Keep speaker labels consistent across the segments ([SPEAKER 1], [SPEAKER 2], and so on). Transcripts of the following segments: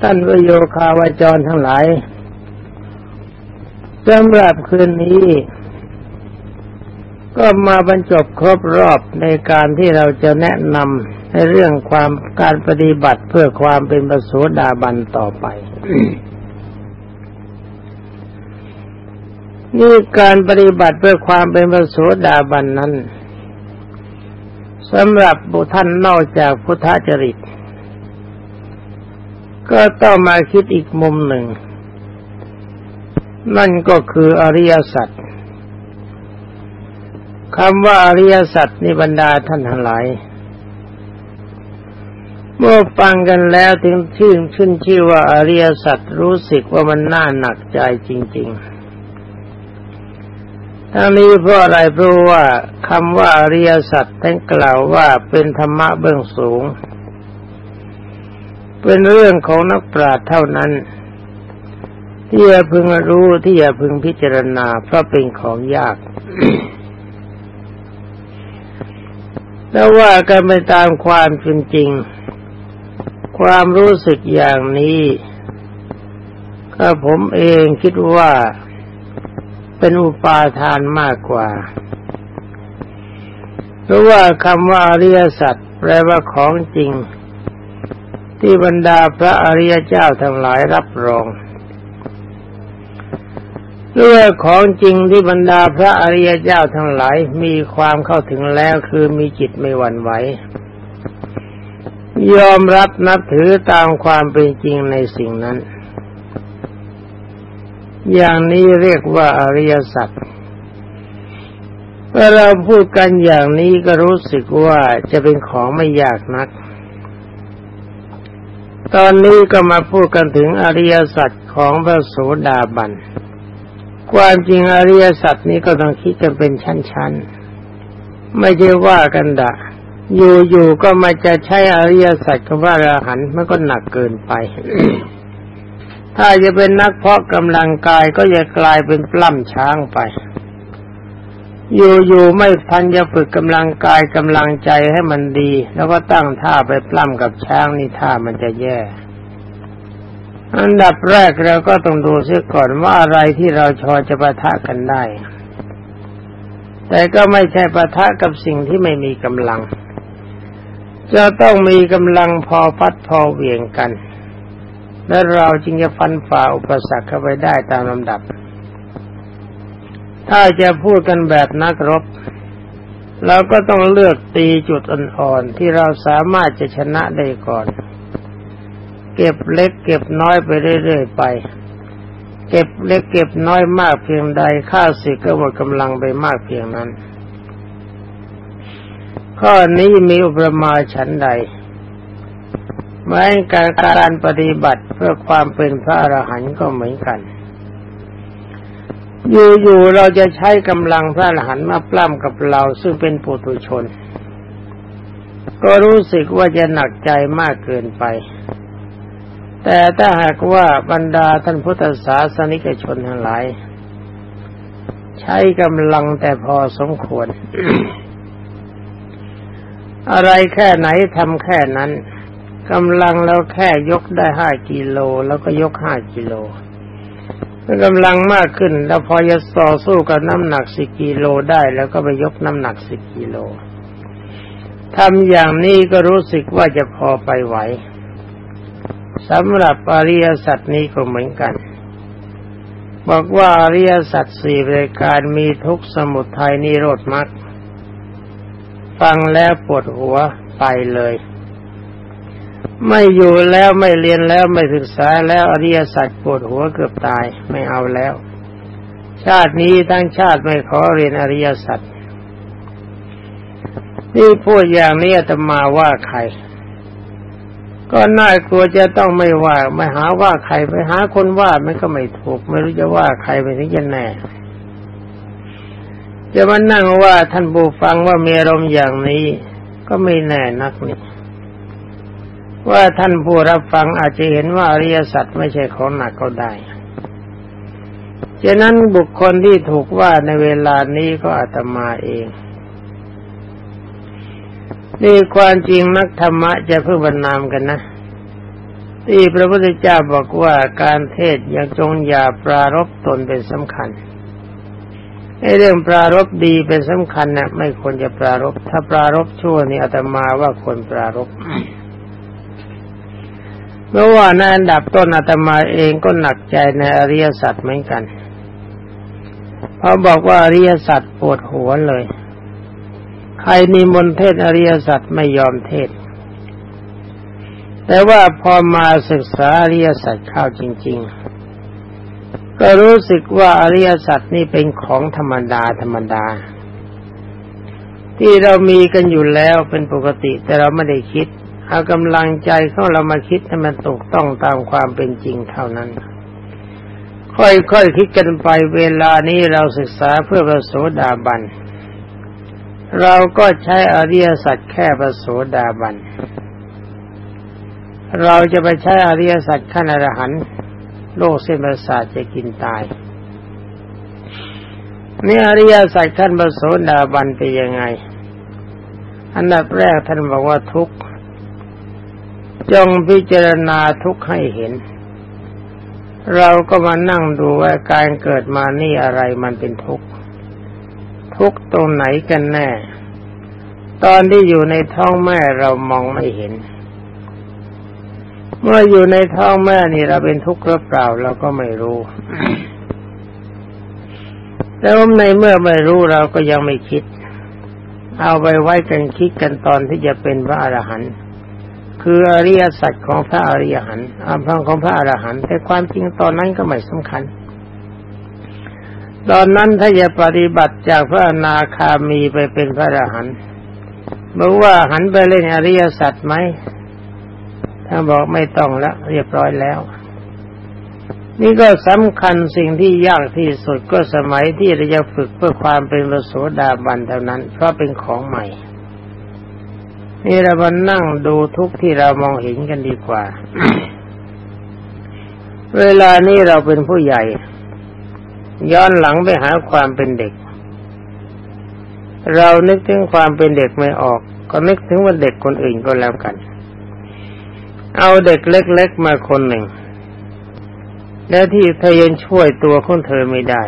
[SPEAKER 1] ท่านวโยคาวาจรทั้งหลายสำหรับคืนนี้ ก็มาบรรจบครบรอบในการที่เราจะแนะนำในเรื่องความการปฏิบัติเพื่อความเป็นประโสดาบันต่อไป นี่การปฏิบัติเพื่อความเป็นประโสดาบันนั้นสำหรับบุท่านนอกจากพุทธจริต ก็ต้องมาคิดอีกมุมหนึ่ง นั่นก็คืออริยสัจคำว่าอริยสัจนิบรรดาท่านทั้งหลาย เมื่อฟังกันแล้วถึงชื่นชื่นชื่อว่าอริยสัจรู้สึกว่ามันน่าหนักใจจริง ๆ ทั้งนี้เพราะอะไรเพราะว่าคำว่าอริยสัจท่านกล่าวว่าเป็นธรรมะเบื้องสูง เป็นเรื่องของนักปราชญ์เท่านั้น ที่จะพึงรู้ที่จะพึงพิจารณาเพราะเป็นของยากแล้วว่ากันไปตามความจริง ความรู้สึกอย่างนี้ก็ผมเองคิดว่าเป็นอุปาทานมากกว่า เพราะว่าคำว่าอริยสัจแปลว่าของจริง ที่บรรดาพระอริยเจ้าทั้งหลายรับรองเรื่องของจริงที่บรรดาพระอริยเจ้าทั้งหลายมีความเข้าถึงแล้วคือมีจิตไม่หวั่นไหวยอมรับนับถือตามความเป็นจริงในสิ่งนั้น อย่างนี้เรียกว่าอริยสัจเมื่อเราพูดกันอย่างนี้ก็รู้สึกว่าจะเป็นของไม่ยากนัก ตอนนี้ก็มาพูดกันถึงอริยสัจของพระโสดาบัน ความจริงอริยสัจนี้ก็ต้องคิดกันเป็นชั้นๆ ไม่ใช่ว่ากันดะ อยู่ๆก็มาจะใช้อริยสัจคำว่าอรหันต์มันก็หนักเกินไป ถ้าจะเป็นนักเพาะกำลังกายก็จะกลายเป็นปล้ำช้างไป อยู่ๆไม่ทันจะฝึกกำลังกายกำลังใจให้มันดี แล้วก็ตั้งท่าไปปล้ำกับช้างนี่ท่ามันจะแย่ อันดับแรกเราก็ต้องดูเสียก่อนว่าอะไรที่เราชอจะประทะกันได้ แต่ก็ไม่ใช่ประทะกับสิ่งที่ไม่มีกำลัง จะต้องมีกำลังพอพัดพอเหวี่ยงกัน และเราจึงจะฟันฝ่าอุปสรรคเข้าไปได้ตามลำดับ ถ้าจะพูดกันแบบนักรบ เราก็ต้องเลือกตีจุดอ่อนๆที่เราสามารถจะชนะได้ก่อน เก็บเล็กเก็บน้อยไปเรื่อยๆไป เก็บเล็กเก็บน้อยมากเพียงใดค่าศึกก็หมดกำลังไปมากเพียงนั้น ข้อนี้มีอุปมาฉันใดแม้การการปฏิบัติเพื่อความเป็นพระอรหันต์ก็เหมือนกัน อยู่ๆเราจะใช้กำลังพระอรหันต์มาปล้ำกับเราซึ่งเป็นปุถุชน ก็รู้สึกว่าจะหนักใจมากเกินไป แต่ถ้าหากว่าบรรดาท่านพุทธศาสนิกชนทั้งหลาย ใช้กำลังแต่พอสมควร อะไรแค่ไหนทำแค่นั้นกำลังเราแค่ยกได้ห้ากิโลแล้วก็ยกห้ากิโล เมื่อกำลังมากขึ้น แล้วพอจะต่อสู้กับน้ำหนักสิกิโลได้ แล้วก็ไปยกน้ำหนักสิกิโลทำอย่างนี้ก็รู้สึกว่าจะพอไปไหวสำหรับอริยสัจนี้ก็เหมือนกัน บอกว่าอริยสัจสี่รายการมีทุกสมุทัยนิโรธมรรคฟังแล้วปวดหัวไปเลย ไม่อยู่แล้วไม่เรียนแล้วไม่ศึกษาแล้วอริยสัจปวดหัวเกือบตายไม่เอาแล้ว ชาตินี้ทั้งชาติไม่ขอเรียนอริยสัจนี่พูดอย่างนี้จะมาว่าใคร ก็น่ากลัวจะต้องไม่ว่าไม่หาว่าใครไปหาคนว่ามันก็ไม่ถูก ไม่รู้จะว่าใครไปถึงจะแน่จะมานั่งว่าท่านบูฟังว่ามีอารมณ์อย่างนี้ ก็ไม่แน่นักนี่ ว่าท่านผู้รับฟังอาจจะเห็นว่าอริยสัจไม่ใช่ของหนักก็ได้ฉะนั้นบุคคลที่ถูกว่าในเวลานี้ก็อาตมาเอง นี่ความจริงนักธรรมะจะเพื่อบรรนามกันนะ ที่พระพุทธเจ้าบอกว่าการเทศยังจงอย่าปรารบตนเป็นสำคัญไอ้เรื่องปรารบดีเป็นสำคัญนะ่ะไม่ควรจะปรารบถ้าปรารบชั่วนี่อาตมาว่าควรปรารบ เมื่ว่าในอันดับต้นอาตมาเองก็หนักใจในอริยสัจเหมือนกันเพราะบอกว่าอริยสัจปวดหัวเลย ใครมีมนเทศอริยสัจไม่ยอมเทศ แต่ว่าพอมาศึกษาอริยสัจเข้าจริง ๆ ก็รู้สึกว่าอริยสัจนี่เป็นของธรรมดาธรรมดา ที่เรามีกันอยู่แล้วเป็นปกติแต่เราไม่ได้คิด เอากำลังใจของเรามาคิดให้มันถูกต้องตามความเป็นจริงเท่านั้น ค่อยๆคคิดกันไปเวลานี้เราศึกษาเพื่อประโสดาบัน เราก็ใช้อริยสัจแค่ประโสดาบัน เราจะไปใช้อริยสัจขั้นอรหันต์โลกเส้นประสาทจะกินตายนี่อริยสัจขั้นประโสดาบันเป็นยังไง อันดับแรกท่านบอกว่าทุกข์ จงพิจารณาทุกข์ให้เห็น เราก็มานั่งดูว่าการเกิดมานี่อะไรมันเป็นทุกข์ทุกข์ตรงไหนกันแน่ ตอนที่อยู่ในท้องแม่เรามองไม่เห็น เมื่ออยู่ในท้องแม่นี่เราเป็นทุกข์หรือเปล่าเราก็ไม่รู้แล้วในเมื่อไม่รู้เราก็ยังไม่คิด เอาไปไว้กันคิดกันตอนที่จะเป็นพระอรหันต์ คืออริยสัจของพระอริยหันต์อภังของพระอรหันต์แต่ความจริงตอนนั้นก็ไม่สำคัญ ตอนนั้นถ้าจะปฏิบัติจากพระอนาคามีไปเป็นพระอรหันต์เมื่อว่าหันไปเล่นอริยสัจไหมถ้านบอกไม่ต้องแล้วเรียบร้อยแล้วนี่ก็สำคัญสิ่งที่ยากที่สุดก็สมัยที่เราจะฝึกเพื่อความเป็นพระโสดาบันเท่านั้น เพราะเป็นของใหม่ นี่เรามานั่งดูทุกที่เรามองเห็นกันดีกว่า เวลานี้เราเป็นผู้ใหญ่ ย้อนหลังไปหาความเป็นเด็ก เรานึกถึงความเป็นเด็กไม่ออก ก็นึกถึงว่าเด็กคนอื่นก็แล้วกัน เอาเด็กเล็กๆมาคนหนึ่ง แล้วที่เธอยังช่วยตัวของเธอไม่ได้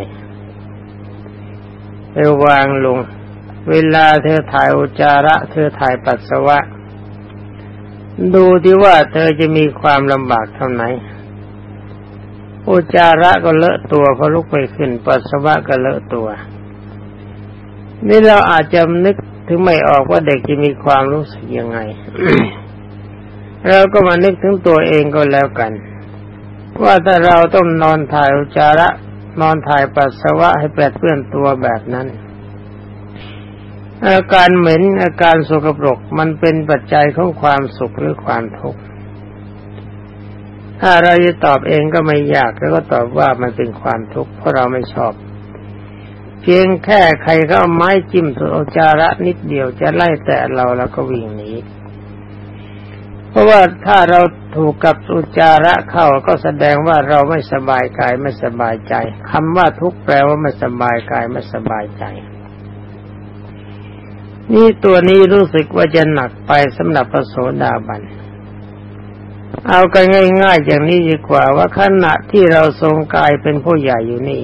[SPEAKER 1] ไปวางลง เวลาเธอถ่ายอุจาระ เธอถ่ายปัสสาวะ ดูที่ว่าเธอจะมีความลำบากเท่าไหนอุจาระก็เลอะตัวพอลุกไปขึ้น ปัสสาวะก็เลอะตัว นี่เราอาจจะนึกถึงไม่ออกว่าเด็กจะมีความรู้สึกยังไงเราก็มานึกถึงตัวเองก็แล้วกัน ว่าถ้าเราต้องนอนถ่ายอุจาระ นอนถ่ายปัสสาวะให้แปดเปื้อนตัวแบบนั้น อาการเหม็นอาการสกปรกมันเป็นปัจจัยของความสุขหรือความทุกข์ถ้าเราจะตอบเองก็ไม่ยากแล้วก็ตอบว่ามันเป็นความทุกข์เพราะเราไม่ชอบ เพียงแค่ใครก็เอาไม้จิ้มตัวจาระนิดเดียวจะไล่แต่เราแล้วก็วิ่งหนีเพราะว่าถ้าเราถูกกับอุจาระเข้าก็แสดงว่าเราไม่สบายกายไม่สบายใจคำว่าทุกข์แปลว่าไม่สบายกายไม่สบายใจ นี่ตัวนี้รู้สึกว่าจะหนักไปสำหรับพระโสดาบัน เอากันง่ายๆอย่างนี้ดีกว่าว่าขณะที่เราทรงกายเป็นผู้ใหญ่อยู่นี่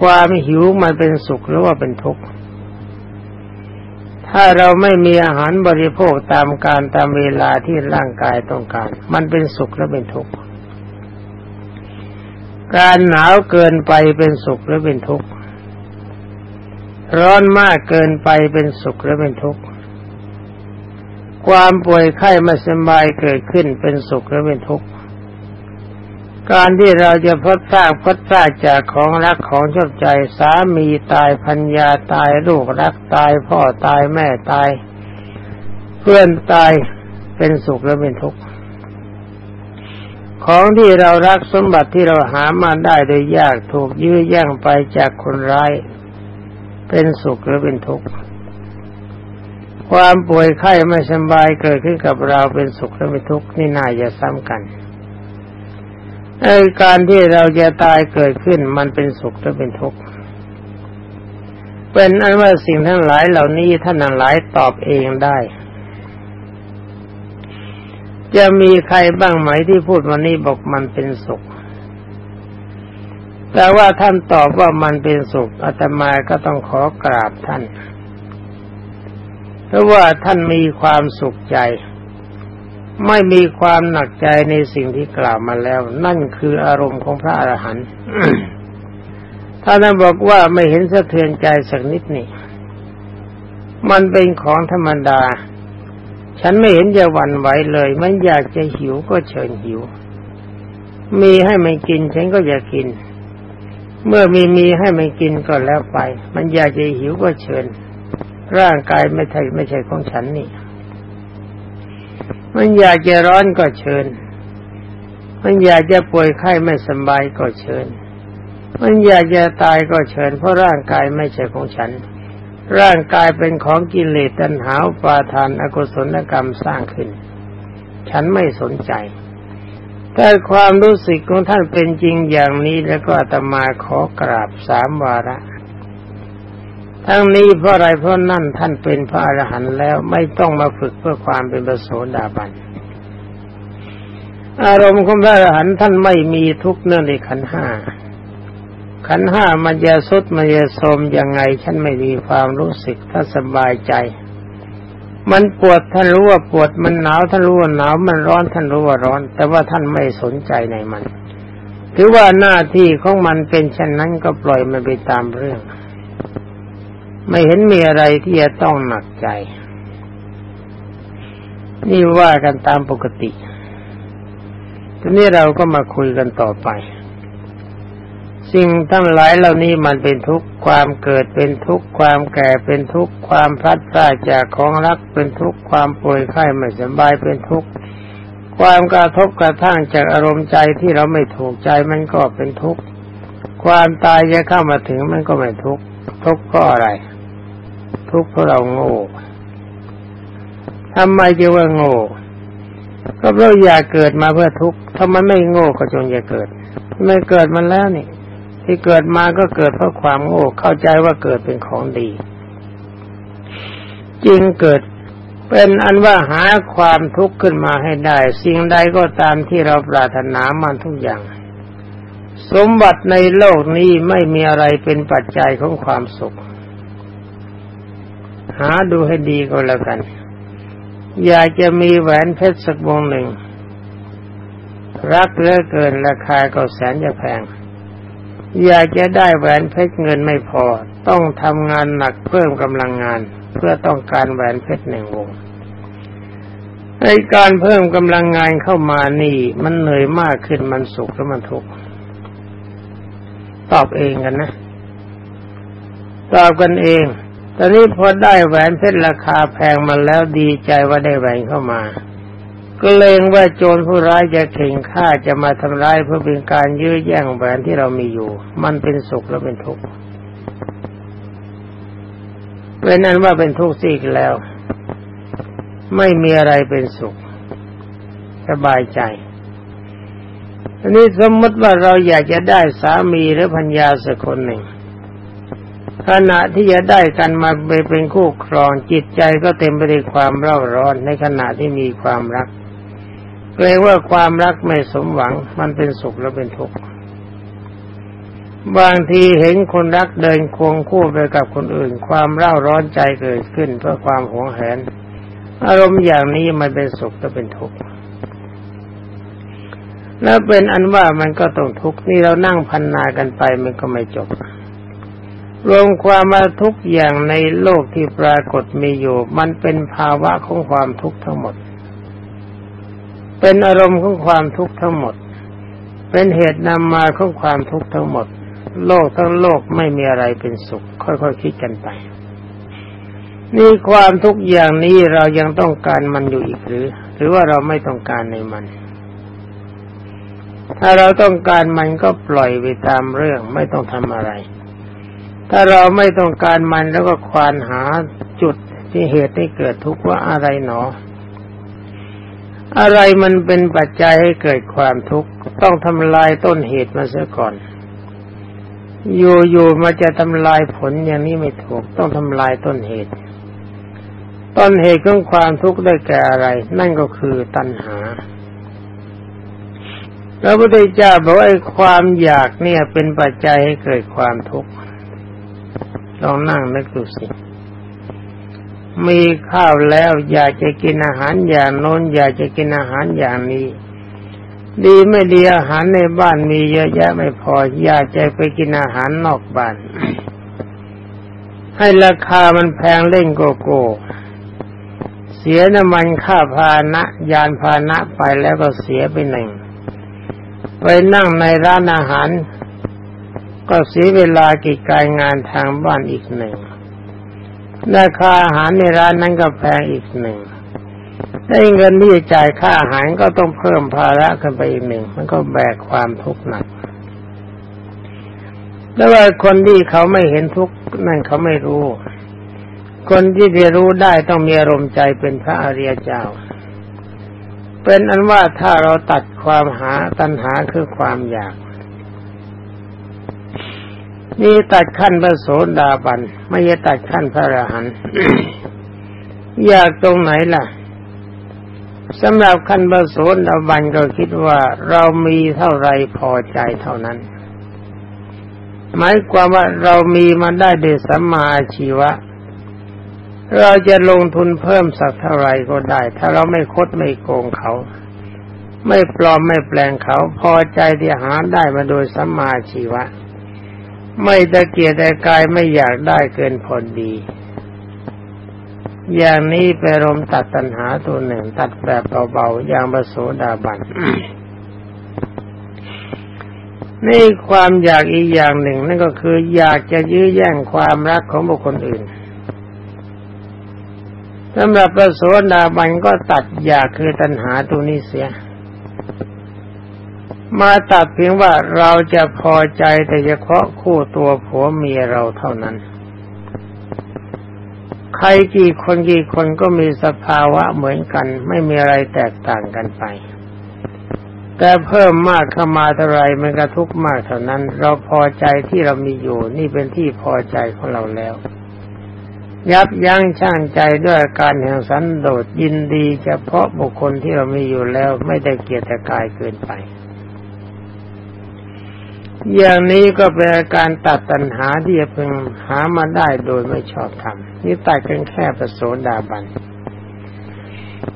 [SPEAKER 1] ความหิวมันเป็นสุขหรือว่าเป็นทุกข์ถ้าเราไม่มีอาหารบริโภคตามการตามเวลาที่ร่างกายต้องการ มันเป็นสุขหรือเป็นทุกข์ การหนาวเกินไปเป็นสุขหรือเป็นทุกข์ ร้อนมากเกินไปเป็นสุขหรือเป็นทุกข์ ความป่วยไข้ไม่สบายเกิดขึ้นเป็นสุขหรือเป็นทุกข์ การที่เราจะพดพลาดพดพลาดจากของรักของชอบใจสามีตายพัญญาตายลูกรักตายพ่อตายแม่ตาย เพื่อนตายเป็นสุขหรือเป็นทุกข์ของที่เรารักสมบัติที่เราหามาได้โดยยากถูกยื้อแย่งไปจากคนร้าย เป็นสุขหรือเป็นทุกข์ความป่วยไข้ไม่สบายเกิดขึ้นกับเราเป็นสุขหรือเป็นทุกข์นี่น่าจะซ้ำกันไอ้การที่เราจะตายเกิดขึ้นมันเป็นสุขหรือเป็นทุกข์เป็นอันว่าสิ่งทั้งหลายเหล่านี้ท่านทั้งหลายตอบเองได้ จะมีใครบ้างไหมที่พูดวันนี้บอกมันเป็นสุข แต่ว่าท่านตอบว่ามันเป็นสุขอาตมาก็ต้องขอกราบท่าน เพราะว่าท่านมีความสุขใจ ไม่มีความหนักใจในสิ่งที่กล่าวมาแล้ว นั่นคืออารมณ์ของพระอรหันต์ท่านบอกว่าไม่เห็นสะเทือนใจสักนิดนี่มันเป็นของธรรมดา ฉันไม่เห็นจะหวั่นไหวเลย มันอยากจะหิวก็เชิญหิว มีให้มันกินฉันก็อยากกิน เมื่อมีมีให้มันกินก็แล้วไป มันอยากจะหิวก็เชิญ ร่างกายไม่ใช่ไม่ใช่ของฉันนี่ มันอยากจะร้อนก็เชิญ มันอยากจะป่วยไข้ไม่สบายก็เชิญ มันอยากจะตายก็เชิญ เพราะร่างกายไม่ใช่ของฉัน ร่างกายเป็นของกิเลสตัณหาปาทานอกุศลกรรมสร้างขึ้น ฉันไม่สนใจ แต่ความรู้สึกของท่านเป็นจริงอย่างนี้แล้วก็อาตมาขอกราบสามวาระทั้งนี้เพราะอะไรเพราะนั่นท่านเป็นพระอรหันต์แล้วไม่ต้องมาฝึกเพื่อความเป็นประโสดาบัน อารมณ์ของพระอรหันต์ท่านไม่มีทุกเนื่องในขันห้าขันห้ามันจะสุดมันจะสมยังไง ฉันไม่มีความรู้สึกถ้าสบายใจ มันปวดท่านรู้ว่าปวดมันหนาวท่านรู้ว่าหนาวมันร้อนท่านรู้ว่าร้อน แต่ว่าท่านไม่สนใจในมันถือว่าหน้าที่ของมันเป็นเช่นนั้นก็ปล่อยมันไปตามเรื่อง ไม่เห็นมีอะไรที่จะต้องหนักใจ นี่ว่ากันตามปกติทีนี้เราก็มาคุยกันต่อไป สิ่งทั้งหลายเหล่านี้มันเป็นทุกข์ความเกิดเป็นทุกข์ความแก่เป็นทุกข์ความพลัดพรากจากของรักเป็นทุกข์ความป่วยไข้ไม่สบายเป็นทุกข์ความกระทบกระทั่งจากอารมณ์ใจที่เราไม่ถูกใจมันก็เป็นทุกข์ความตายจะเข้ามาถึงมันก็ไม่ทุกข์ทุกข์ก็อะไร ทุกข์เพราะเราโง่ทำไมจึงว่าโง่ก็เพราะอยากเกิดมาเพื่อทุกข์ถ้ามันไม่โง่ก็จงอย่าเกิดไม่เกิดมันแล้วนี่ ที่เกิดมาก็เกิดเพราะความโง่เข้าใจว่าเกิดเป็นของดีจึงเกิดเป็นอันว่าหาความทุกข์ขึ้นมาให้ได้ สิ่งใดก็ตามที่เราปรารถนามันทุกอย่าง สมบัติในโลกนี้ไม่มีอะไรเป็นปัจจัยของความสุข หาดูให้ดีก็แล้วกัน อยากจะมีแหวนเพชรสักวงหนึ่ง รักเหลือเกินราคาก็แสนจะแพง อยากจะได้แหวนเพชรเงินไม่พอ ต้องทำงานหนักเพิ่มกำลังงาน เพื่อต้องการแหวนเพชรหนึ่งวงในการเพิ่มกำลังงานเข้ามานี่ มันเหนื่อยมากขึ้นมันสุขหรือมันทุกข์ตอบเองกันนะ ตอบกันเอง ตอนนี้พอได้แหวนเพชรราคาแพงมาแล้วดีใจว่าได้แหวนเข้ามา ก็เลงว่าโจรผู้ร้ายจะเข่งฆ่าจะมาทำร้ายเพื่อเป็นการยื้อแย่งแหวนที่เรามีอยู่ มันเป็นสุขแล้วเป็นทุกข์เป็นนั้นว่าเป็นทุกข์สิกแล้ว ไม่มีอะไรเป็นสุข สบายใจอันนี้สมมติว่าเราอยากจะได้สามีหรือพัญญาสักคนหนึ่ง ขณะที่จะได้กันมาไปเป็นคู่ครองจิตใจก็เต็มไปด้วยความเร่าร้อนในขณะที่มีความรัก เกรงว่าความรักไม่สมหวังมันเป็นสุขแล้วเป็นทุกข์บางทีเห็นคนรักเดินควงคู่ไปกับคนอื่น ความเร่าร้อนใจเกิดขึ้นเพื่อความหวงแหน อารมณ์อย่างนี้มันเป็นสุขก็เป็นทุกข์แล้วเป็นอันว่ามันก็ต้องทุกข์นี่เรานั่งพันนากันไปมันก็ไม่จบ รวมความมาทุกอย่างในโลกที่ปรากฏมีอยู่ มันเป็นภาวะของความทุกข์ทั้งหมด เป็นอารมณ์ของความทุกข์ทั้งหมด เป็นเหตุนำมาของความทุกข์ทั้งหมด โลกทั้งโลกไม่มีอะไรเป็นสุข ค่อยๆคคิดกันไป นี่ความทุกข์อย่างนี้เรายังต้องการมันอยู่อีกหรือ หรือว่าเราไม่ต้องการในมัน ถ้าเราต้องการมันก็ปล่อยไปตามเรื่องไม่ต้องทำอะไร ถ้าเราไม่ต้องการมันแล้วก็ควานหาจุดที่เหตุให้เกิดทุกข์ว่าอะไรหนอ อะไรมันเป็นปัจจัยให้เกิดความทุกข์ต้องทำลายต้นเหตุมาเสียก่อน อยู่ๆมาจะทำลายผลอย่างนี้ไม่ถูก ต้องทำลายต้นเหตุ ต้นเหตุของความทุกข์ได้แก่อะไร นั่นก็คือตัณหาพระพุทธเจ้าบอกว่าความอยากเนี่ยเป็นปัจจัยให้เกิดความทุกข์ลองนั่งนึกดูสิ มีข้าวแล้วอยากจะกินอาหารอย่างโน้นอยากจะกินอาหารอย่างนี้ ดีไม่ดีอาหารในบ้านมีเยอะแยะไม่พอ อยากจะไปกินอาหารนอกบ้าน ให้ราคามันแพงเล่นโกโก้เสียน้ำมันค่าพานะยานพานะไปแล้วก็เสียไปหนึ่งไปนั่งในร้านอาหาร ก็เสียเวลากิจการงานทางบ้านอีกหนึ่ง ราคาอาหารในร้านนั้นก็แพงอีกหนึ่งได้เงินที่จ่ายค่าอาหารก็ต้องเพิ่มภาระขึ้นไปอีกหนึ่ง มันก็แบกความทุกข์หนักแล้วว่าคนที่เขาไม่เห็นทุกข์นั่นเขาไม่รู้ คนที่จะรู้ได้ต้องมีอารมณ์ใจเป็นพระอริยเจ้า เป็นอันว่าถ้าเราตัดความหาตัณหาคือความอยาก นี่ตัดขั้นพระโสดาบัน ไม่ใช่ตัดขั้นพระอรหันต์อยากตรงไหนล่ะสำหรับขั้นพระโสดาบันก็คิดว่าเรามีเท่าไรพอใจเท่านั้น หมายความว่าเรามีมาได้เดชสัมมาชีวะ เราจะลงทุนเพิ่มสักเท่าไรก็ได้ ถ้าเราไม่คดไม่โกงเขา ไม่ปลอมไม่แปลงเขา พอใจที่หาได้มาโดยสัมมาชีวะ ไม่ตะเกียรแต่กายไม่อยากได้เกินพอดี อย่างนี้ไปรมตัดตัณหาตัวหนึ่ง ตัดแบบเบาๆอย่างบโสดาบันนี่ความอยากอีกอย่างหนึ่ง นั่นก็คือ อยากจะยื้อแย่งความรักของบุคคลอื่นสำหรับพระโสดาบันก็ตัดอยากคือตัณหาตัวนี้เสีย มาตัดเพียงว่าเราจะพอใจแต่เฉพาะคู่ตัวผัวเมียเราเท่านั้น ใครกี่คนกี่คนก็มีสภาวะเหมือนกัน ไม่มีอะไรแตกต่างกันไป แต่เพิ่มมากเข้ามาเท่าไรมันกระทุกมากเท่านั้น เราพอใจที่เรามีอยู่ นี่เป็นที่พอใจของเราแล้ว ยับยั้งชั่งใจด้วยการแห่งสันโดษยินดี เฉพาะบุคคลที่เรามีอยู่แล้วไม่ได้เกียรติกายเกินไป อย่างนี้ก็เป็นการตัดตัณหาที่จะพึงหามาได้โดยไม่ชอบธรรมนี่ตัดกันแค่ประโสดาบัน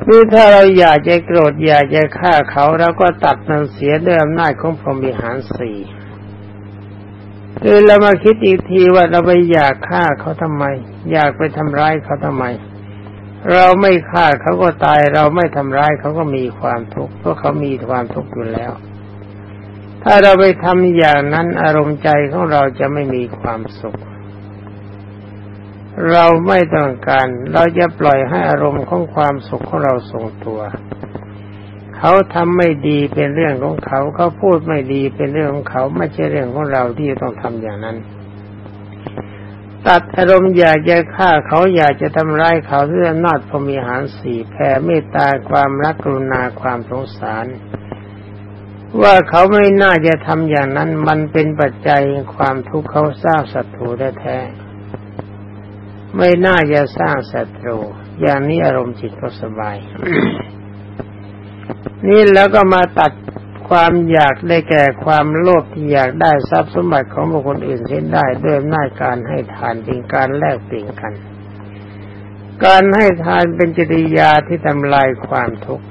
[SPEAKER 1] นี่ถ้าเราอยากจะโกรธอยากจะฆ่าเขาเราก็ตัดมันเสียด้วยอำนาจของพรหมิหารสี่คือเรามาคิดอีกทีว่าเราไปอยากฆ่าเขาทำไม อยากไปทำร้ายเขาทำไม เราไม่ฆ่าเขาก็ตาย เราไม่ทำร้ายเขาก็มีความทุกข์เพราะเขามีความทุกข์อยู่แล้ว ถ้าเราไปทำอย่างนั้นอารมณ์ใจของเราจะไม่มีความสุข เราไม่ต้องการ เราจะปล่อยให้อารมณ์ของความสุขของเราทรงตัวเขาทำไม่ดีเป็นเรื่องของเขา เขาพูดไม่ดีเป็นเรื่องของเขา ไม่ใช่เรื่องของเราที่ต้องทำอย่างนั้น ตัดอารมณ์อยากจะฆ่าเขาอยากจะทำร้ายเขาด้วยอำนาจพมีหารสี่แผ่เมตตาความรักกรุณาความสงสาร ว่าเขาไม่น่าจะทำอย่างนั้น มันเป็นปัจจัยความทุกข์เขาสร้างศัตรูแท้ๆไม่น่าจะสร้างศัตรู อย่างนี้อารมณ์จิตก็สบาย นี่แล้วก็มาตัดความอยากได้แก่ความโลภที่อยากได้ทรัพย์สมบัติของบุคคลอื่นเส้นได้ด้วยหน้าการให้ทานเป็นการแลกเปลี่ยนกัน การให้ทานเป็นจริยาที่ทำลายความทุกข์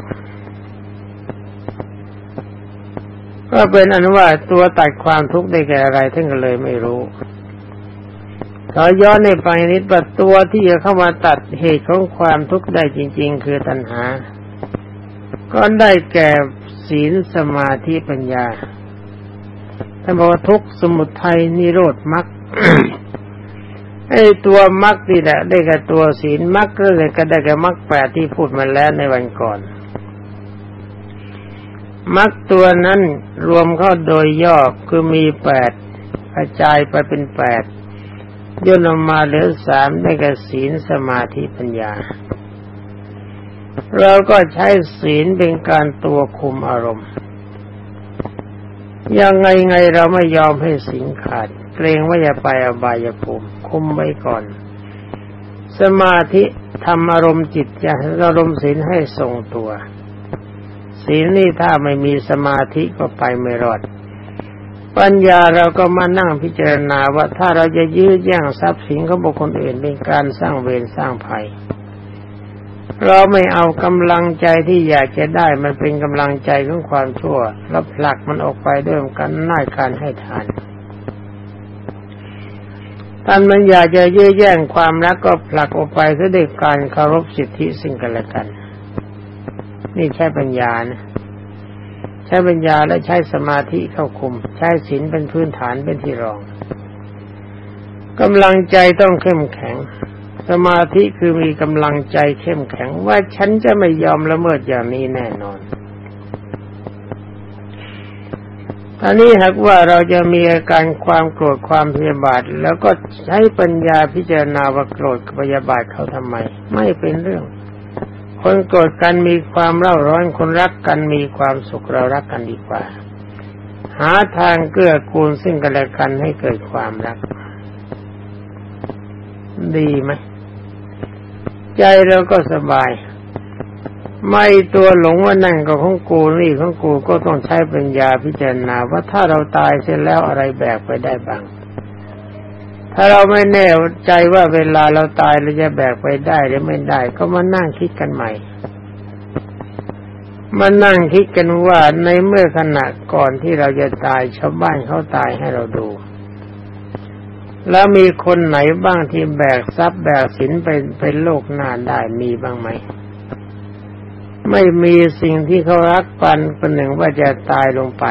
[SPEAKER 1] ก็เป็นอนุว่าตัวตัดความทุกข์ได้แก่อะไรท่านก็เลยไม่รู้ขอย้อนในไปนิดว่าตัวที่จะเข้ามาตัดเหตุของความทุกข์ได้จริง ๆ คือตัณหา ก็ได้แก่ศีลสมาธิปัญญาท่านบอกว่าทุกสมุทัยนิโรธมรรคไอ้ตัวมรรคนี่แหละได้แกับตัวศีลมรรคก็เลยก็ได้แกับมรรคแปดที่พูดมาแล้วในวันก่อน มรรคตัวนั้นรวมเข้าโดยย่อคือมีแปดกระจายไปเป็นแปดย่นลงมาเหลือสามได้กับศีลสมาธิปัญญา เราก็ใช้ศีลเป็นการตัวคุมอารมณ์ ยังไงไงเราไม่ยอมให้สิงขาด เกรงว่าจะไปอบายภูมิคุมไว้ก่อน สมาธิทำอารมณ์จิตจะอารมณ์ศีลให้ทรงตัว ศีลนี่ถ้าไม่มีสมาธิก็ไปไม่รอด ปัญญาเราก็มานั่งพิจารณาว่าถ้าเราจะยื้อแย่งทรัพย์สินของบุคคลอื่นเป็นการสร้างเวรสร้างภัย เราไม่เอากำลังใจที่อยากจะได้มันเป็นกำลังใจของความชั่วแล้วผลักมันออกไปด้วยกันน่ายการให้ทานท่านมันอยากจะยื้อแย่งความรักก็ผลักออกไปด้วยการเคารพสิทธิสิ่งกันและกัน นี่ใช้ปัญญานะใช้ปัญญาและใช้สมาธิเข้าคุม ใช้ศีลเป็นพื้นฐานเป็นที่รองกำลังใจต้องเข้มแข็ง สมาธิคือมีกำลังใจเข้มแข็งว่าฉันจะไม่ยอมละเมิดอย่างนี้แน่นอนตอนนี้หากว่าเราจะมีอาการความโกรธความพยาบาท แล้วก็ใช้ปัญญาพิจารณาว่าโกรธพยาบาทเขาทำไม ไม่เป็นเรื่อง คนโกรธกันมีความเร่าร้อนคนรักกันมีความสุขเรารักกันดีกว่า หาทางเกื้อกูลซึ่งกันและกันให้เกิดความรัก ดีไหมใจเราก็สบาย ไม่ตัวหลงว่านั่นก็ของกูนี่ของกูก็ต้องใช้ปัญญาพิจารณาว่าถ้าเราตายเสร็จแล้วอะไรแบกไปได้บ้าง ถ้าเราไม่แน่ใจว่าเวลาเราตายเราจะแบกไปได้หรือไม่ได้ ก็มานั่งคิดกันใหม่มานั่งคิดกันว่าในเมื่อขณะก่อนที่เราจะตายชาวบ้านเขาตายให้เราดู แล้วมีคนไหนบ้างที่แบกทรัพย์แบกสินไปเป็นโลกหน้าได้มีบ้างไหม ไม่มีสิ่งที่เขารักปันคนหนึ่งว่าจะตายลงไป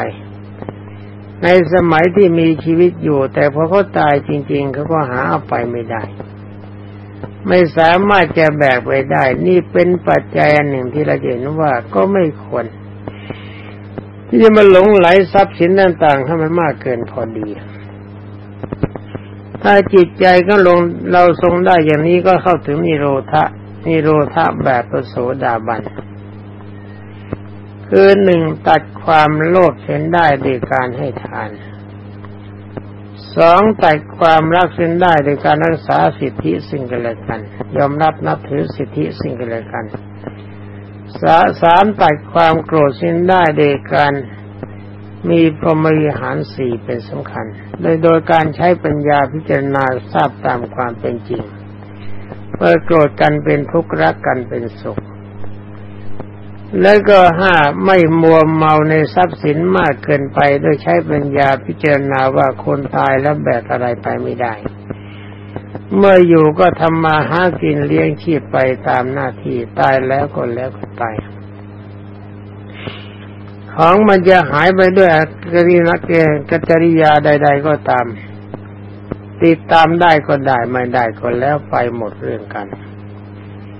[SPEAKER 1] ในสมัยที่มีชีวิตอยู่ แต่พอเขาตายจริง ๆเขาก็หาเอาไปไม่ได้ ไม่สามารถจะแบกไปได้ นี่เป็นปัจจัยอันหนึ่งที่เราเห็นว่าก็ไม่ควร ที่จะมาหลงไหลทรัพย์สินต่างๆให้มันมากเกินพอดี ถ้าจิตใจก็ลงเราทรงได้อย่างนี้ก็เข้าถึงนิโรธะนิโรธะแบบประโสดาบัน คือหนึ่งตัดความโลภเห็นได้โดยการให้ทานสองตัดความรักเส้นได้โดยการรักษาสิทธิสิ่งกันและกัน ยอมรับนับถือสิทธิสิ่งกันและกันสาสามตัดความโกรธสิ้นได้โดยการมีพรหมวิหารสี่เป็นสำคัญ โดยโดยการใช้ปัญญาพิจารณาทราบตามความเป็นจริงเมื่อโกรธกันเป็นทุกข์รักกันเป็นสุข แล้วก็ห้าไม่มัวเมาในทรัพย์สินมากเกินไป โดยใช้ปัญญาพิจารณาว่าคนตายแล้วแบกอะไรไปไม่ได้ เมื่ออยู่ก็ทำมาหากินเลี้ยงชีพไปตามหน้าที่ตายแล้วก็แล้วก็ไป ของมันจะหายไปด้วยกรินักเกกัจริยาใด ๆ ก็ตาม ติดตามได้ก็ได้ไม่ได้ก็แล้วไปหมดเรื่องกัน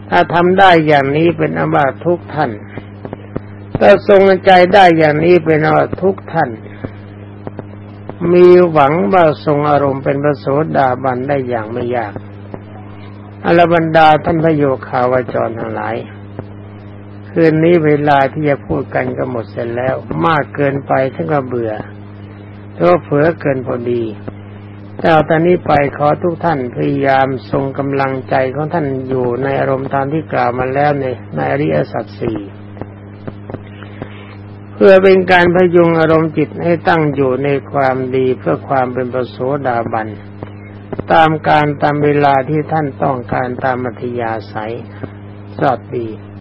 [SPEAKER 1] ถ้าทำได้อย่างนี้เป็นอมาทุกท่าน ถ้าทรงใจได้อย่างนี้เป็นว่าทุกท่าน มีหวังว่าทรงอารมณ์เป็นพระโสดาบันได้อย่างไม่ยากอรบรรดาท่านพระโยคาวาจรทั้งหลาย คืนนี้เวลาที่จะพูดกันก็หมดเสร็จแล้ว มากเกินไปทั้งก็เบื่อตัวเผือเกินพอดีแต่ตอนนี้ไปขอทุกท่านพยายามทรงกำลังใจของท่านอยู่ในอารมณ์ตามที่กล่าวมาแล้วในในอริยสัจสี่ พื่อเป็นการพยุงอารมณ์จิตให้ตั้งอยู่ในความดีเพื่อความเป็นประโสดาบัน ตามการตามเวลาที่ท่านต้องการตามมัธยาศัยสอดดี